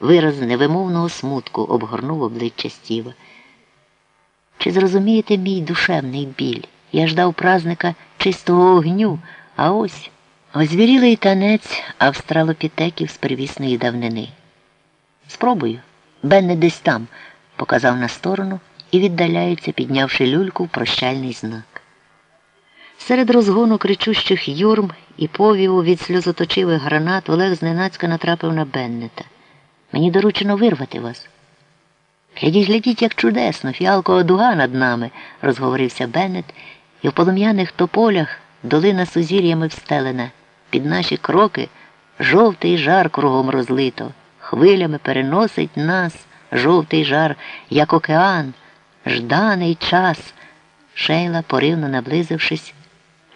Вираз невимовного смутку обгорнув обличчя Стіва. Чи зрозумієте мій душевний біль? Я ждав празника чистого огню, а ось озвірілий танець австралопітеків з привісної давнини. Спробую. Бенне десь там, показав на сторону і віддаляється, піднявши люльку в прощальний знак. Серед розгону кричущих юрм і повіву від сльозоточивих гранат Олег зненацька натрапив на Беннета. Мені доручено вирвати вас. Глядіть, глядіть, як чудесно, фіалкова дуга над нами, розговорився Беннет, і в полум'яних тополях долина сузір'ями встелена. Під наші кроки жовтий жар кругом розлито, хвилями переносить нас жовтий жар, як океан, жданий час. Шейла, поривно наблизившись,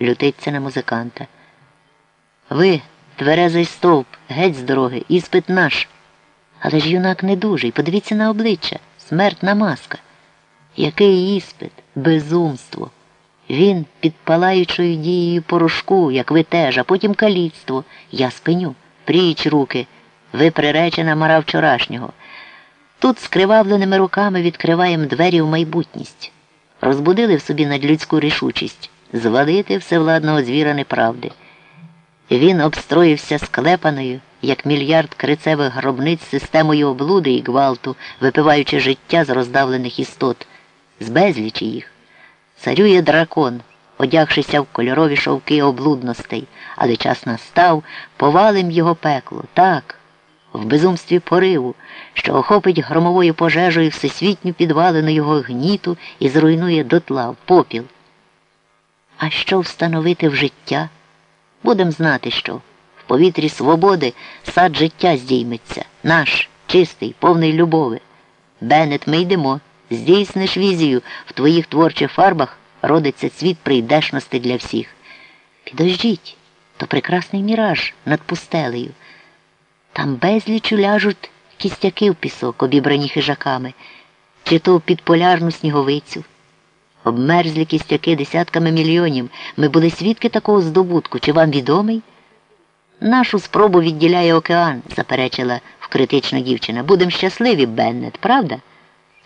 лютиться на музиканта. Ви, тверезий стовп, геть з дороги, іспит наш. Але ж юнак недужий, подивіться на обличчя, смертна маска. Який іспит, безумство. Він під палаючою дією порошку, як ви теж, а потім каліцтво. Я спиню, пріч руки, ви приречена мара вчорашнього. Тут скривавленими руками відкриваємо двері в майбутність. Розбудили в собі надлюдську рішучість звалити всевладного звіра неправди. Він обстроївся склепаною, як мільярд крицевих гробниць системою облуди і гвалту, випиваючи життя з роздавлених істот, з безлічі їх. Царює дракон, одягшися в кольорові шовки облудностей, але час настав, повалим його пекло, так, в безумстві пориву, що охопить громовою пожежею всесвітню підвалину його гніту і зруйнує дотла в попіл. А що встановити в життя? Будем знати, що повітрі свободи сад життя здійметься, наш, чистий, повний любови. Беннет, ми йдемо, здійсниш візію, в твоїх творчих фарбах родиться цвіт прийдешності для всіх. Підождіть, то прекрасний міраж над пустелею. Там безліч ляжуть кістяки в пісок, обібрані хижаками, чи то в підполярну сніговицю. Обмерзлі кістяки десятками мільйонів. Ми були свідки такого здобутку. Чи вам відомий? Нашу спробу відділяє океан, заперечила вкритично дівчина. Будем щасливі, Беннет, правда?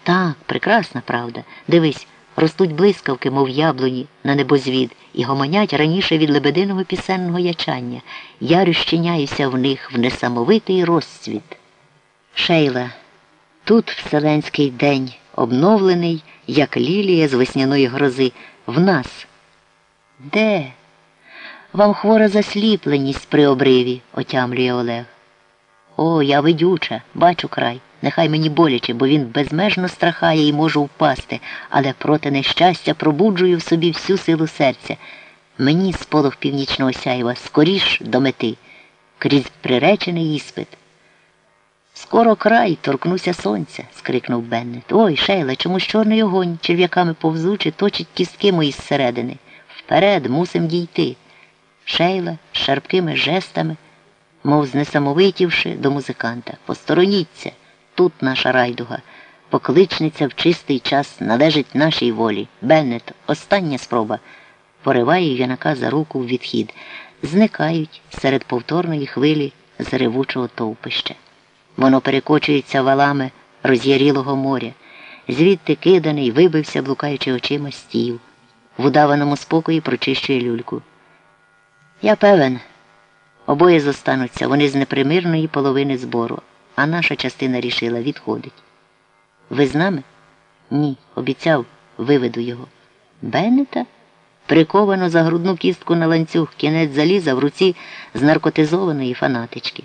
Так, прекрасна правда. Дивись, ростуть блискавки, мов яблуні, на небозвід, і гомонять раніше від лебединого пісенного ячання. Я розчиняюся в них в несамовитий розцвіт. Шейла, тут вселенський день, обновлений як лілія з весняної грози, в нас. Де? Вам хвора засліпленість при обриві, отямлює Олег. О, я видюча, бачу край. Нехай мені боляче, бо він безмежно страхає і можу впасти, але проти нещастя пробуджую в собі всю силу серця. Мені сполох північного сяйва скоріш до мети, крізь приречений іспит. Скоро край торкнуся сонця, скрикнув Беннет. Ой, Шейла, чомусь чорний огонь, черв'яками повзучи, точить кістки мої зсередини. Вперед мусим дійти. Шейла з шарпкими жестами, мов знесамовитівши до музиканта. Постороніться, тут наша райдуга. Покличниця в чистий час належить нашій волі. Беннет, остання спроба. Пориває юнака за руку в відхід. Зникають серед повторної хвилі заревучого товпища. Воно перекочується валами роз'ярілого моря, звідти киданий, вибився, блукаючи очима стів. В удаваному спокої прочищує люльку. Я певен, обоє зостануться, вони з непримирної половини збору, а наша частина рішила відходить. Ви з нами? Ні, обіцяв, виведу його. Беннета? Приковано за грудну кістку на ланцюг, кінець заліза в руці з наркотизованої фанатички.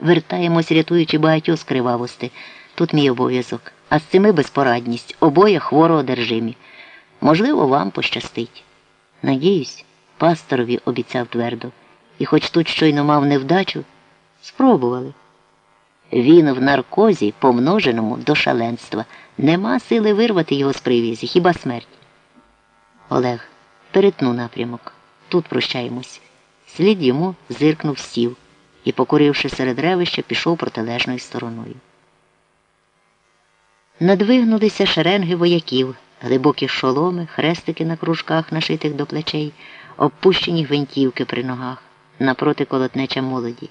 Вертаємось, рятуючи багатьох з кривавости. Тут мій обов'язок. А з цими безпорадність, обоє хворо одержимі. Можливо, вам пощастить. Надіюсь, пасторові обіцяв твердо. І хоч тут щойно мав невдачу, спробували. Він в наркозі, помноженому до шаленства, нема сили вирвати його з привізі, хіба смерть. Олег, перетну напрямок. Тут прощаємось. Слід йому зиркнув стів і, покуривши серед ревища, пішов протилежною стороною. Надвигнулися шеренги вояків, глибокі шоломи, хрестики на кружках, нашитих до плечей, опущені гвинтівки при ногах, напроти колотнеча молоді.